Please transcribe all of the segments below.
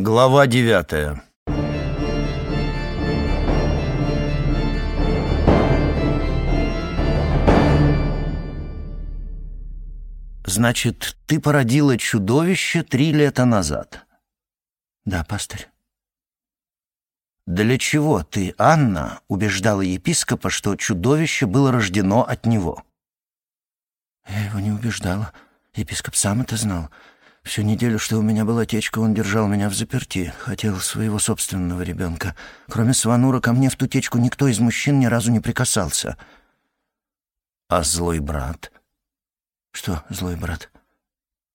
Глава девятая «Значит, ты породила чудовище три лета назад?» «Да, пастырь». «Для чего ты, Анна, убеждала епископа, что чудовище было рождено от него?» «Я его не убеждала. Епископ сам это знал. Всю неделю, что у меня была течка, он держал меня в заперти. Хотел своего собственного ребенка. Кроме Сванура, ко мне в ту течку никто из мужчин ни разу не прикасался». «А злой брат?» «Что, злой брат?»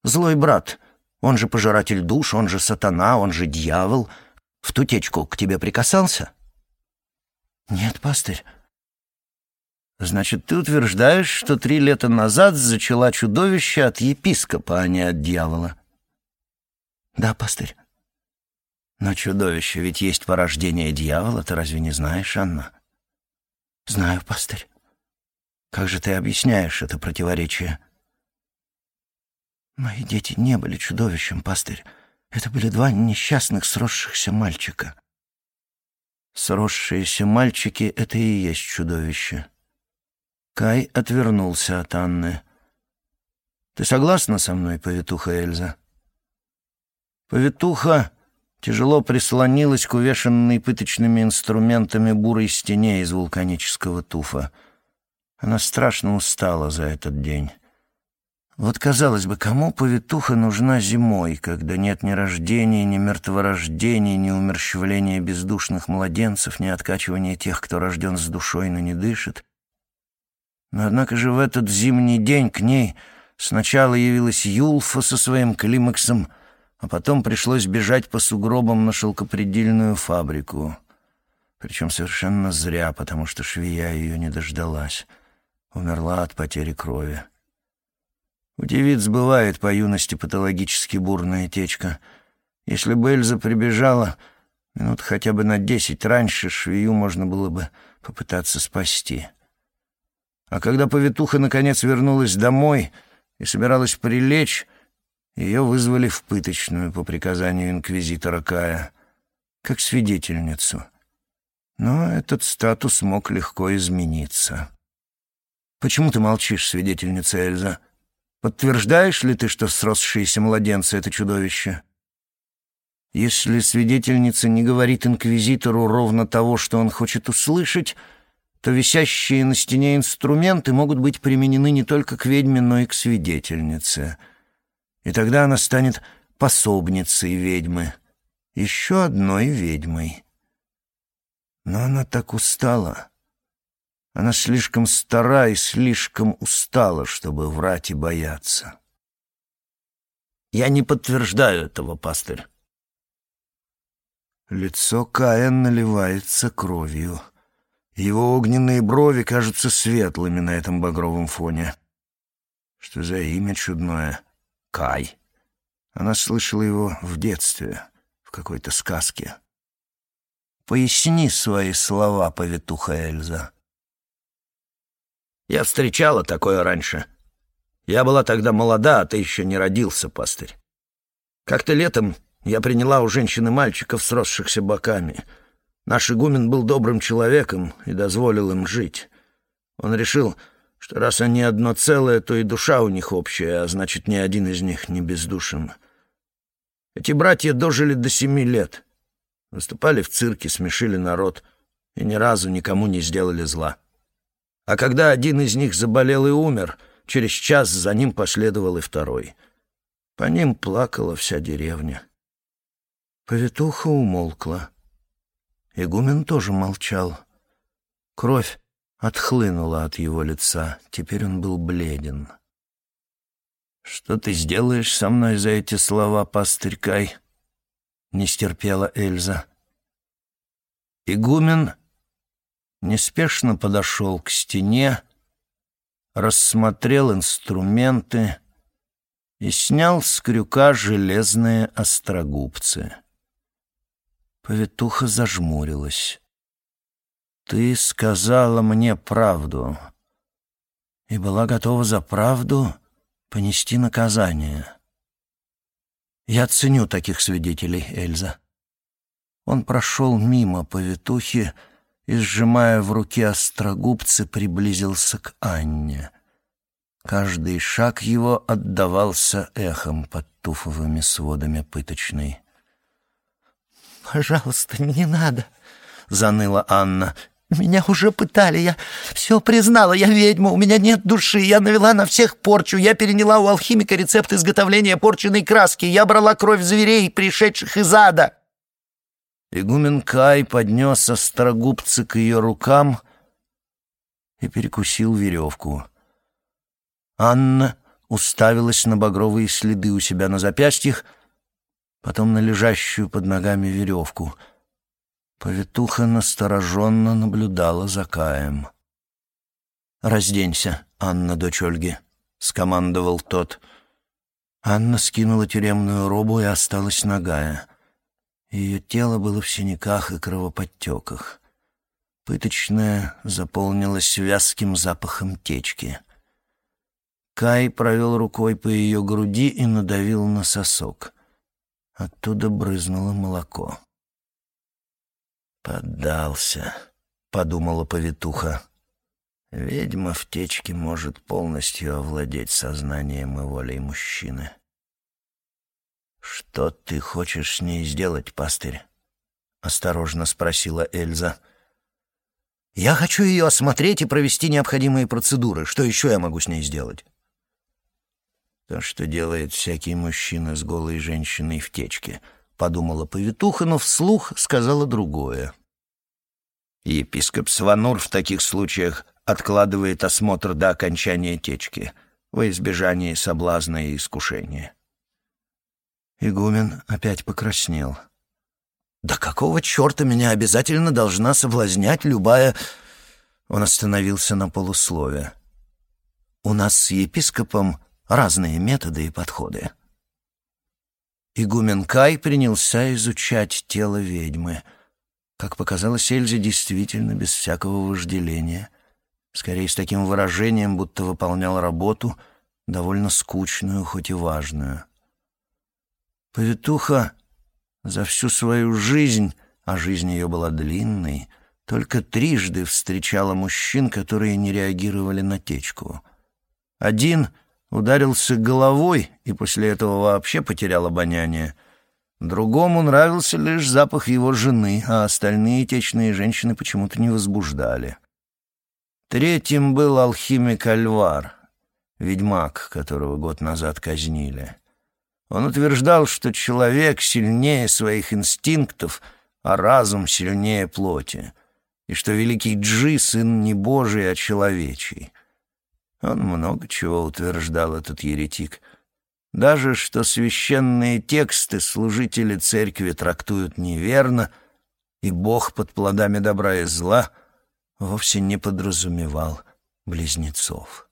«Злой брат. Он же пожиратель душ, он же сатана, он же дьявол. В ту течку к тебе прикасался?» «Нет, пастырь». «Значит, ты утверждаешь, что три лета назад зачала чудовище от епископа, а не от дьявола?» «Да, пастырь». «Но чудовище ведь есть порождение дьявола, ты разве не знаешь, Анна?» «Знаю, пастырь». «Как же ты объясняешь это противоречие?» «Мои дети не были чудовищем, пастырь. Это были два несчастных сросшихся мальчика». «Сросшиеся мальчики — это и есть чудовище». Кай отвернулся от Анны. «Ты согласна со мной, повитуха Эльза?» Повитуха тяжело прислонилась к увешанной пыточными инструментами бурой стене из вулканического туфа. Она страшно устала за этот день. Вот, казалось бы, кому повитуха нужна зимой, когда нет ни рождения, ни мертворождения, ни умерщвления бездушных младенцев, ни откачивания тех, кто рожден с душой, но не дышит? Но однако же в этот зимний день к ней сначала явилась Юлфа со своим климаксом, а потом пришлось бежать по сугробам на шелкопредельную фабрику. Причем совершенно зря, потому что швея ее не дождалась. Умерла от потери крови. У девиц бывает по юности патологически бурная течка. Если бы Эльза прибежала минут хотя бы на десять раньше, швею можно было бы попытаться спасти. А когда повитуха наконец вернулась домой и собиралась прилечь, ее вызвали в пыточную по приказанию инквизитора Кая, как свидетельницу. Но этот статус мог легко измениться. «Почему ты молчишь, свидетельница Эльза?» Подтверждаешь ли ты, что сросшиеся младенцы — это чудовище? Если свидетельница не говорит инквизитору ровно того, что он хочет услышать, то висящие на стене инструменты могут быть применены не только к ведьме, но и к свидетельнице. И тогда она станет пособницей ведьмы, еще одной ведьмой. Но она так устала. Она слишком стара и слишком устала, чтобы врать и бояться. Я не подтверждаю этого, пастырь. Лицо Каэн наливается кровью. Его огненные брови кажутся светлыми на этом багровом фоне. Что за имя чудное? Кай. Она слышала его в детстве, в какой-то сказке. Поясни свои слова, повитуха Эльза. Я встречала такое раньше. Я была тогда молода, а ты еще не родился, пастырь. Как-то летом я приняла у женщины мальчиков, сросшихся боками. Наш игумен был добрым человеком и дозволил им жить. Он решил, что раз они одно целое, то и душа у них общая, а значит, ни один из них не бездушен. Эти братья дожили до семи лет. Выступали в цирке, смешили народ и ни разу никому не сделали зла. А когда один из них заболел и умер, через час за ним последовал и второй. По ним плакала вся деревня. Повитуха умолкла. Игумен тоже молчал. Кровь отхлынула от его лица. Теперь он был бледен. «Что ты сделаешь со мной за эти слова, пастырь Кай?» — не стерпела Эльза. Игумен неспешно подошел к стене, рассмотрел инструменты и снял с крюка железные острогубцы. Повитуха зажмурилась. «Ты сказала мне правду и была готова за правду понести наказание». Я ценю таких свидетелей, Эльза. Он прошел мимо повитухи и, сжимая в руке острогубцы, приблизился к Анне. Каждый шаг его отдавался эхом под туфовыми сводами пыточной. «Пожалуйста, не надо», — заныла Анна. «Меня уже пытали, я все признала, я ведьма, у меня нет души, я навела на всех порчу, я переняла у алхимика рецепт изготовления порченной краски, я брала кровь зверей, пришедших из ада». Игумен Кай поднес острогубцы к ее рукам и перекусил веревку. Анна уставилась на багровые следы у себя на запястьях, потом на лежащую под ногами веревку. Повитуха настороженно наблюдала за Каем. «Разденься, Анна, дочь Ольги», — скомандовал тот. Анна скинула тюремную робу и осталась нагая. Ее тело было в синяках и кровоподтеках. Пыточная заполнилась вязким запахом течки. Кай провел рукой по ее груди и надавил на сосок. Оттуда брызнуло молоко. «Поддался», — подумала повитуха. «Ведьма в течке может полностью овладеть сознанием и волей мужчины». «Что ты хочешь с ней сделать, пастырь?» — осторожно спросила Эльза. «Я хочу ее осмотреть и провести необходимые процедуры. Что еще я могу с ней сделать?» «То, что делает всякий мужчина с голой женщиной в течке», — подумала повитуха, но вслух сказала другое. Епископ Сванур в таких случаях откладывает осмотр до окончания течки во избежание соблазна и искушения. Игумен опять покраснел. «Да какого черта меня обязательно должна соблазнять любая...» Он остановился на полуслове. «У нас с епископом разные методы и подходы». Игумен Кай принялся изучать тело ведьмы. Как показалось Эльзе, действительно без всякого вожделения. Скорее, с таким выражением, будто выполнял работу, довольно скучную, хоть и важную. Повитуха за всю свою жизнь, а жизнь ее была длинной, только трижды встречала мужчин, которые не реагировали на течку. Один ударился головой и после этого вообще потерял обоняние. Другому нравился лишь запах его жены, а остальные течные женщины почему-то не возбуждали. Третьим был алхимик Альвар, ведьмак, которого год назад казнили. Он утверждал, что человек сильнее своих инстинктов, а разум сильнее плоти, и что великий Джи — сын не Божий, а человечий. Он много чего утверждал, этот еретик. Даже что священные тексты служители церкви трактуют неверно, и Бог под плодами добра и зла вовсе не подразумевал близнецов.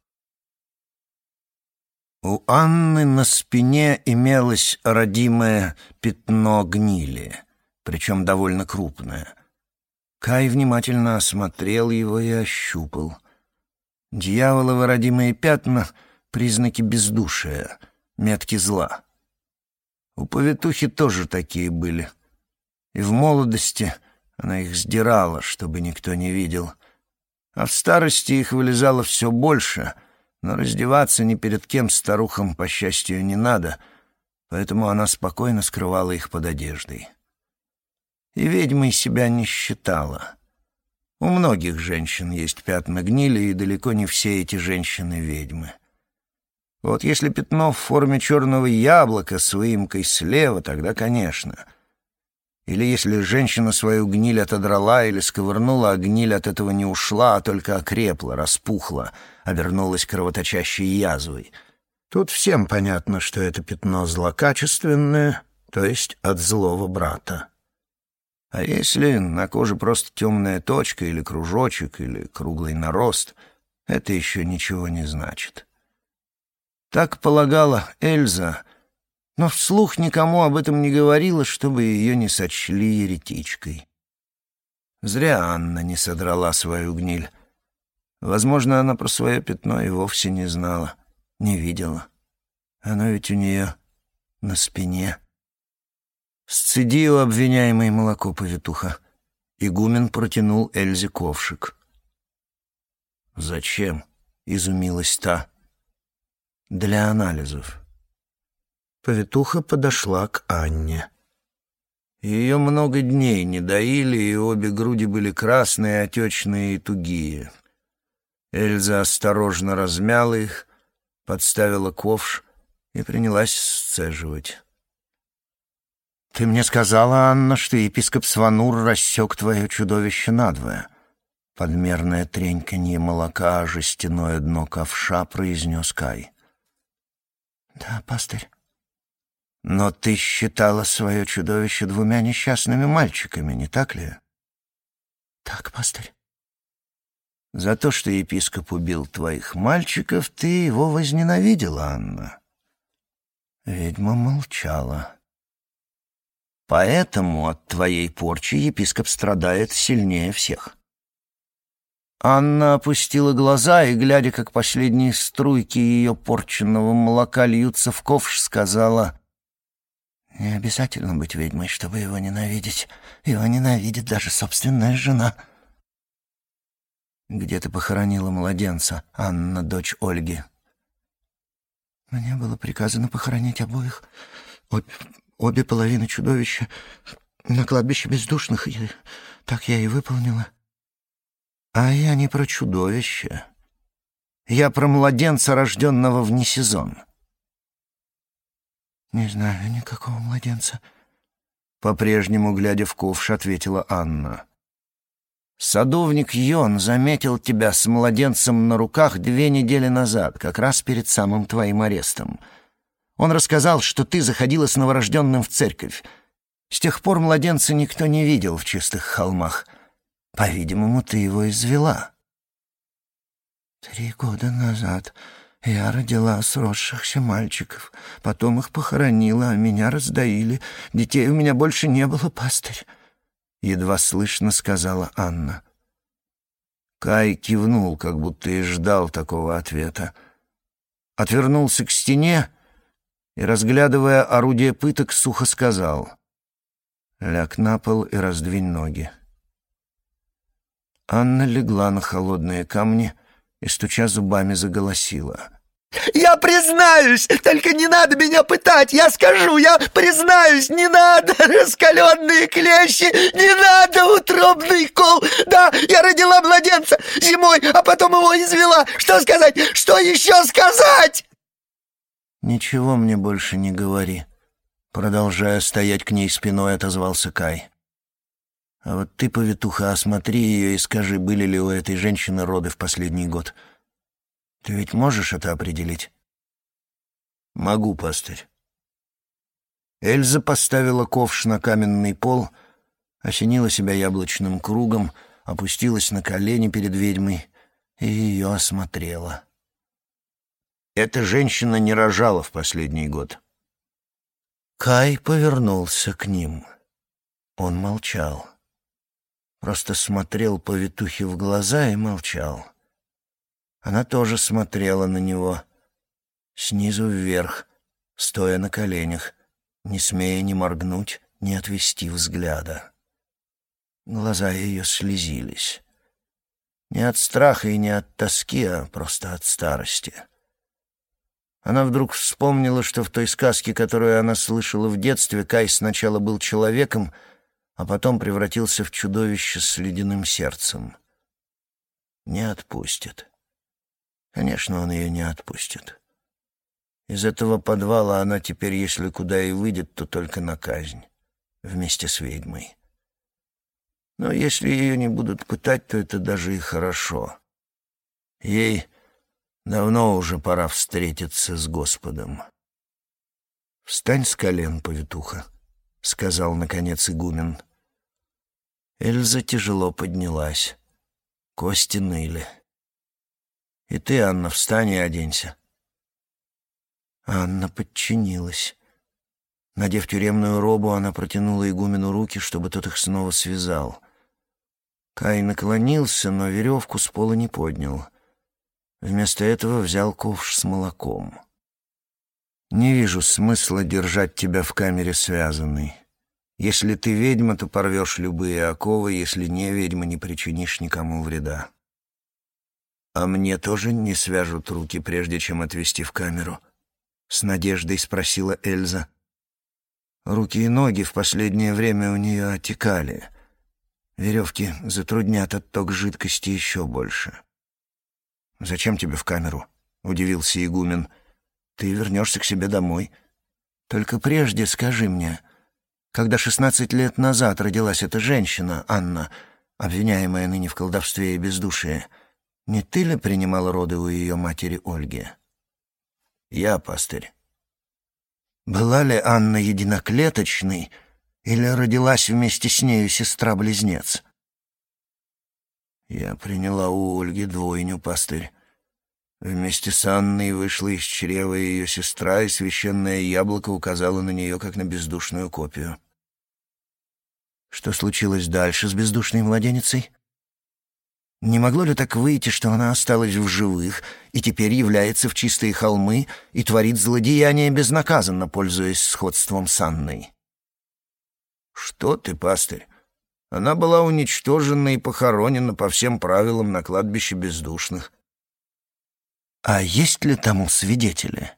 У Анны на спине имелось родимое пятно гнили, причем довольно крупное. Кай внимательно осмотрел его и ощупал. Дьяволовы родимые пятна — признаки бездушия, метки зла. У повитухи тоже такие были. И в молодости она их сдирала, чтобы никто не видел. А в старости их вылезало все больше — но раздеваться ни перед кем старухам, по счастью, не надо, поэтому она спокойно скрывала их под одеждой. И ведьмой себя не считала. У многих женщин есть пятна гнили, и далеко не все эти женщины ведьмы. Вот если пятно в форме черного яблока с выемкой слева, тогда, конечно — или если женщина свою гниль отодрала или сковырнула, а гниль от этого не ушла, а только окрепла, распухла, обернулась кровоточащей язвой. Тут всем понятно, что это пятно злокачественное, то есть от злого брата. А если на коже просто темная точка или кружочек, или круглый нарост, это еще ничего не значит. Так полагала Эльза, но вслух никому об этом не говорила, чтобы ее не сочли еретичкой. Зря Анна не содрала свою гниль. Возможно, она про свое пятно и вовсе не знала, не видела. Оно ведь у нее на спине. «Сцеди у обвиняемой молоко, повитуха». Игумен протянул Эльзе ковшик. «Зачем?» — изумилась та. «Для анализов». Повитуха подошла к Анне. Ее много дней не доили, и обе груди были красные, отечные и тугие. Эльза осторожно размяла их, подставила ковш и принялась сцеживать. «Ты мне сказала, Анна, что епископ Сванур рассек твое чудовище надвое». Подмерное треньканье молока о жестяное дно ковша произнес Кай. «Да, пастырь». «Но ты считала свое чудовище двумя несчастными мальчиками, не так ли?» «Так, пастырь». «За то, что епископ убил твоих мальчиков, ты его возненавидела, Анна». Ведьма молчала. «Поэтому от твоей порчи епископ страдает сильнее всех». Анна опустила глаза и, глядя, как последние струйки ее порченного молока льются в ковш, сказала, «Не обязательно быть ведьмой, чтобы его ненавидеть. Его ненавидит даже собственная жена». «Где ты похоронила младенца, Анна, дочь Ольги?» «Мне было приказано похоронить обоих, обе, обе половины чудовища, на кладбище бездушных, и так я и выполнила». А я не про чудовище. Я про младенца, рожденного вне сезон. Не знаю никакого младенца. По-прежнему, глядя в ковш, ответила Анна. Садовник Йон заметил тебя с младенцем на руках две недели назад, как раз перед самым твоим арестом. Он рассказал, что ты заходила с новорожденным в церковь. С тех пор младенца никто не видел в чистых холмах — по-видимому, ты его извела. Три года назад я родила сросшихся мальчиков, потом их похоронила, а меня раздоили. Детей у меня больше не было, пастырь. Едва слышно сказала Анна. Кай кивнул, как будто и ждал такого ответа. Отвернулся к стене и, разглядывая орудие пыток, сухо сказал. «Ляг на пол и раздвинь ноги». Анна легла на холодные камни и, стуча зубами, заголосила. «Я признаюсь! Только не надо меня пытать! Я скажу! Я признаюсь! Не надо раскаленные клещи! Не надо утробный кол! Да, я родила младенца зимой, а потом его извела! Что сказать? Что еще сказать?» «Ничего мне больше не говори», — продолжая стоять к ней спиной, отозвался Кай. А вот ты, повитуха, осмотри ее и скажи, были ли у этой женщины роды в последний год. Ты ведь можешь это определить? Могу, пастырь. Эльза поставила ковш на каменный пол, осенила себя яблочным кругом, опустилась на колени перед ведьмой и ее осмотрела. Эта женщина не рожала в последний год. Кай повернулся к ним. Он молчал. Просто смотрел повитухе в глаза и молчал. Она тоже смотрела на него, снизу вверх, стоя на коленях, не смея ни моргнуть, ни отвести взгляда. Глаза ее слезились. Не от страха и не от тоски, а просто от старости. Она вдруг вспомнила, что в той сказке, которую она слышала в детстве, Кай сначала был человеком, а потом превратился в чудовище с ледяным сердцем. Не отпустит. Конечно, он ее не отпустит. Из этого подвала она теперь, если куда и выйдет, то только на казнь, вместе с ведьмой. Но если ее не будут пытать, то это даже и хорошо. Ей давно уже пора встретиться с Господом. «Встань с колен, повитуха», — сказал, наконец, игумен. Эльза тяжело поднялась. Кости ныли. «И ты, Анна, встань и оденься». Анна подчинилась. Надев тюремную робу, она протянула игумену руки, чтобы тот их снова связал. Кай наклонился, но веревку с пола не поднял. Вместо этого взял ковш с молоком. Не вижу смысла держать тебя в камере связанной. Если ты ведьма, то порвешь любые оковы, если не ведьма, не причинишь никому вреда. А мне тоже не свяжут руки, прежде чем отвезти в камеру? С надеждой спросила Эльза. Руки и ноги в последнее время у нее отекали. Веревки затруднят отток жидкости еще больше. «Зачем тебе в камеру?» — удивился игумен. «Ты вернешься к себе домой. Только прежде скажи мне, когда шестнадцать лет назад родилась эта женщина, Анна, обвиняемая ныне в колдовстве и бездушии, не ты ли принимала роды у ее матери Ольги?» «Я, пастырь». «Была ли Анна единоклеточной?» Или родилась вместе с нею сестра-близнец? Я приняла у Ольги двойню, пастырь. Вместе с Анной вышла из чрева ее сестра, и священное яблоко указало на нее, как на бездушную копию. Что случилось дальше с бездушной младенницей? Не могло ли так выйти, что она осталась в живых и теперь является в чистые холмы и творит злодеяния безнаказанно, пользуясь сходством с Анной? «Что ты, пастырь? Она была уничтожена и похоронена по всем правилам на кладбище бездушных». «А есть ли тому свидетели?»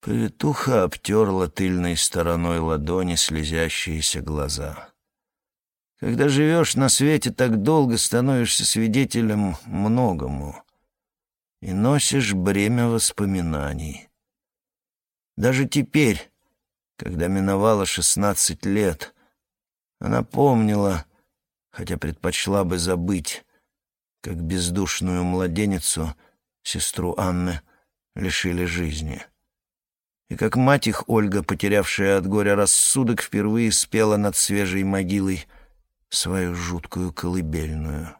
Повитуха обтерла тыльной стороной ладони слезящиеся глаза. «Когда живешь на свете так долго, становишься свидетелем многому и носишь бремя воспоминаний. Даже теперь, когда миновало шестнадцать лет, она помнила, хотя предпочла бы забыть, как бездушную младеницу, сестру Анны, лишили жизни. И как мать их, Ольга, потерявшая от горя рассудок, впервые спела над свежей могилой свою жуткую колыбельную.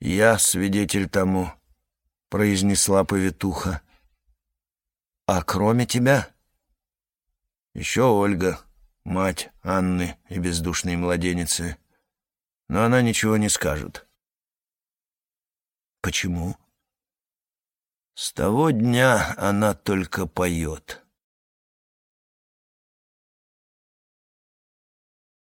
«Я свидетель тому», — произнесла повитуха. «А кроме тебя...» Еще Ольга, мать Анны и бездушной младеницы. Но она ничего не скажет. Почему? С того дня она только поет.